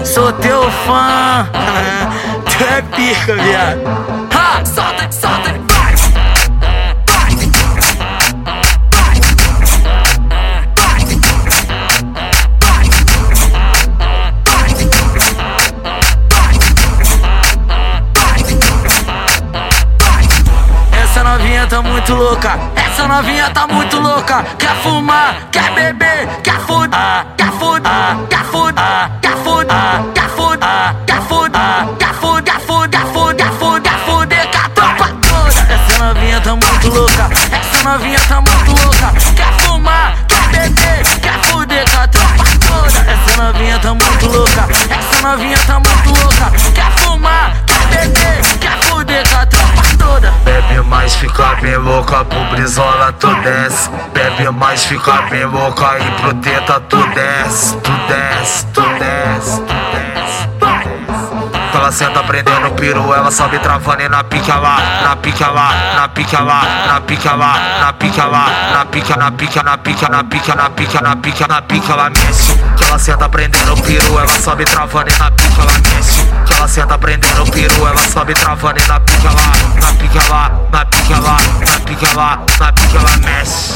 É sou teu fã. Tu é pica, viado. Ha, solta, solta, novinha tá muito louca, essa novinha tá muito louca. Quer fumar, quer beber, quer fuder, quer fuder, quer fuder, quer fuder, quer fuder, quer fuder, quer fuder, quer fuder, quer fuder, quer fuder, fuder com a tropa toda. Essa novinha tá muito louca, essa novinha tá muito louca. Quer fumar, quer beber, quer fuder com a tropa toda. Essa novinha tá muito louca, essa novinha tá muito louca. Quer fumar, quer beber, quer fuder com a tropa toda. Bebe mais, fica bem louca, pro brisola tu desce. Bebe mais, fica bem louca e pro teta tu desce. Tu desce, tu desce, tu desce. Ela senta prendendo o peru, ela sobe travando e na pica lá, na pica lá, na pica lá, na pica lá, na pica lá, na pica, na pica, na pica, na pica, na pica, na pica, na pica, ela mexe. Que ela senta prendendo o peru, ela sobe travando e na pica ela mexe. Senta prendendo o peru, ela sobe travando e na pica lá, na pica lá, na pica lá, na pica lá, na pica ela mexe.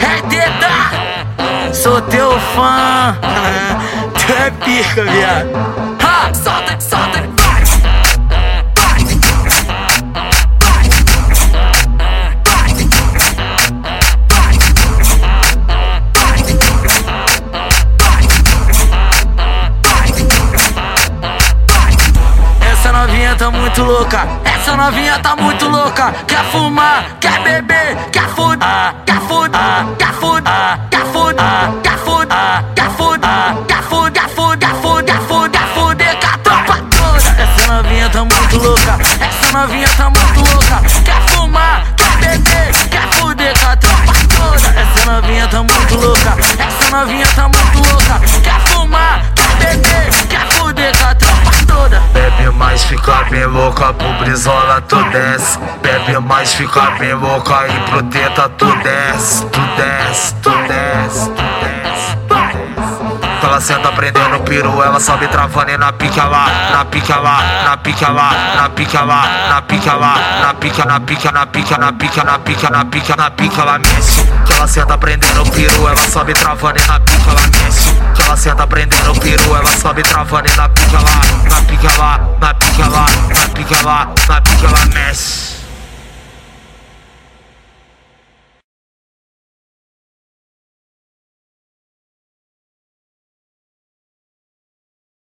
É teta, sou teu fã. Tu é pica, viado. Ha, solta, solta, novinha tá muito louca, essa novinha tá muito louca. Quer fumar, quer beber, quer fuder, quer fuder, quer fuder, quer fuder, quer fuder, quer fuder, quer fuder, quer fuder, quer fuder, quer fuder, fuder com a tropa toda. Essa novinha tá muito louca, essa novinha tá muito louca. Quer fumar, quer beber, quer fuder com a tropa toda. Essa novinha tá muito louca, essa novinha tá muito fica bem louca, pro brisola tu desce. Bebe mais, fica bem louca e pro teta tu desce. Tu desce, tu desce, tu desce. Ela senta prendendo o peru, ela sobe travando e na pica lá, na pica lá, na pica lá, na pica lá, na pica lá, na pica, na pica, na pica, na pica, na pica, na pica, na pica, ela. Que ela senta prendendo o peru, ela sobe travando e na pica ela senta prendendo o peru, ela sobe travando e na pica lá, na pica lá, na pica lá, na pica lá, na pica ela mexe.